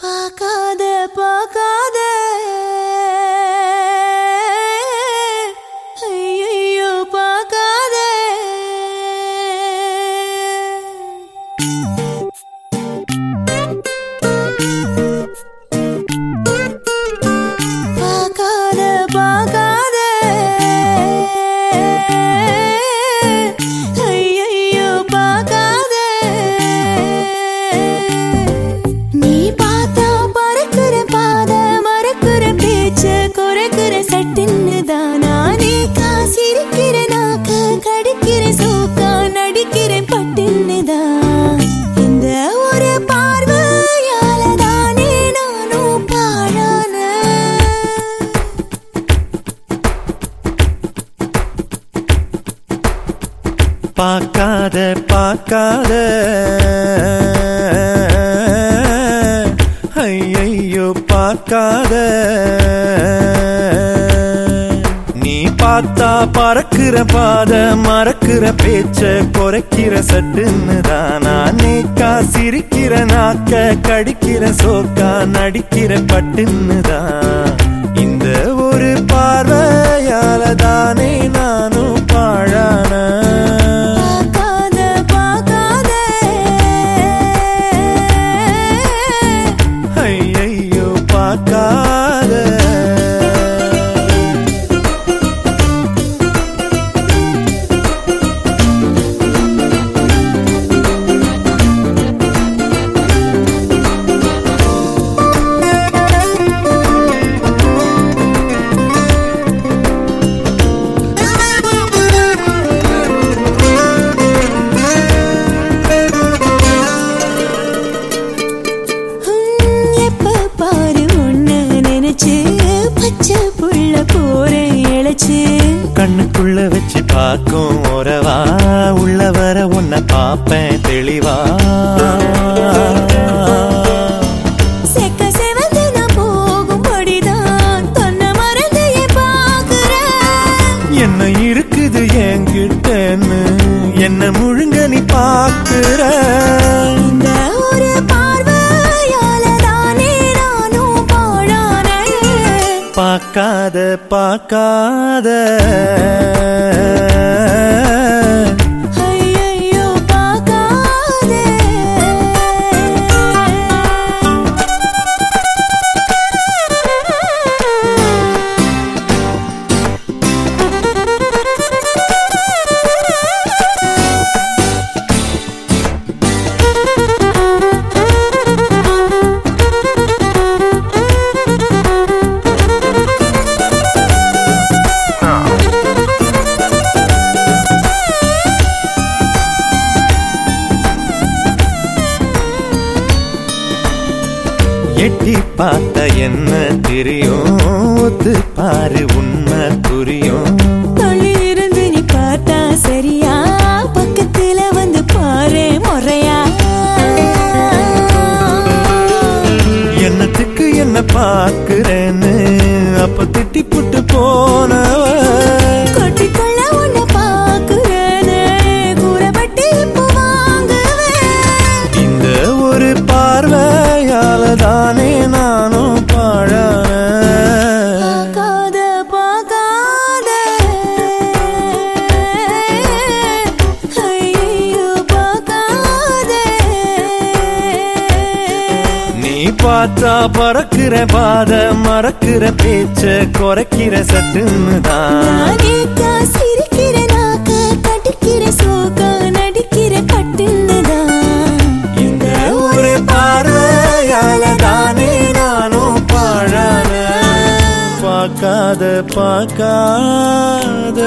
பார்க்காத பார்க்காத பார்க்காத பார்க்காத. ஐயையோ பார்க்காத. நீ பார்த்தா பறக்கிற பாத மறக்கிற பேச்ச குறைக்கிற சட்டுன்னு தானா? நேக்கா சிரிக்கிற நாக்க கடிக்கிற சோக்கா நடிக்கிற பட்டுன்னு தான்? பச்சை புள்ள போறேன் இழைச்சு கண்ணுக்குள்ள வச்சு பார்க்கும் உறவா உள்ள வர உன்னை பார்ப்பேன் தெளிவா? என்ன இருக்குது என்கிட்டன்னு? என்ன முழுங்க நீ பார்க்கிற? பார்க்காத பார்க்காத. பார்த்த என்ன தெரியும்? ஒத்து பாரு உண்மை புரியும். இருந்து நீ பார்த்தா சரியா? பக்கத்துல வந்து பாரு முறையா? என்னத்துக்கு என்ன பார்க்கிறேன்னு? அப்ப திட்டி புட்டு நீ பார்த்தா பறக்கிற பாத மறக்கிற பேச்ச குறைக்கிற சட்டுன்னு தான். சிரிக்கிற நாக்க கடிக்கிற சோக்கா நடிக்கிற பட்டுன்னுதான் இந்த ஒரு பார்வையால தானே நானும் பாழான. பார்க்காத பார்க்காத.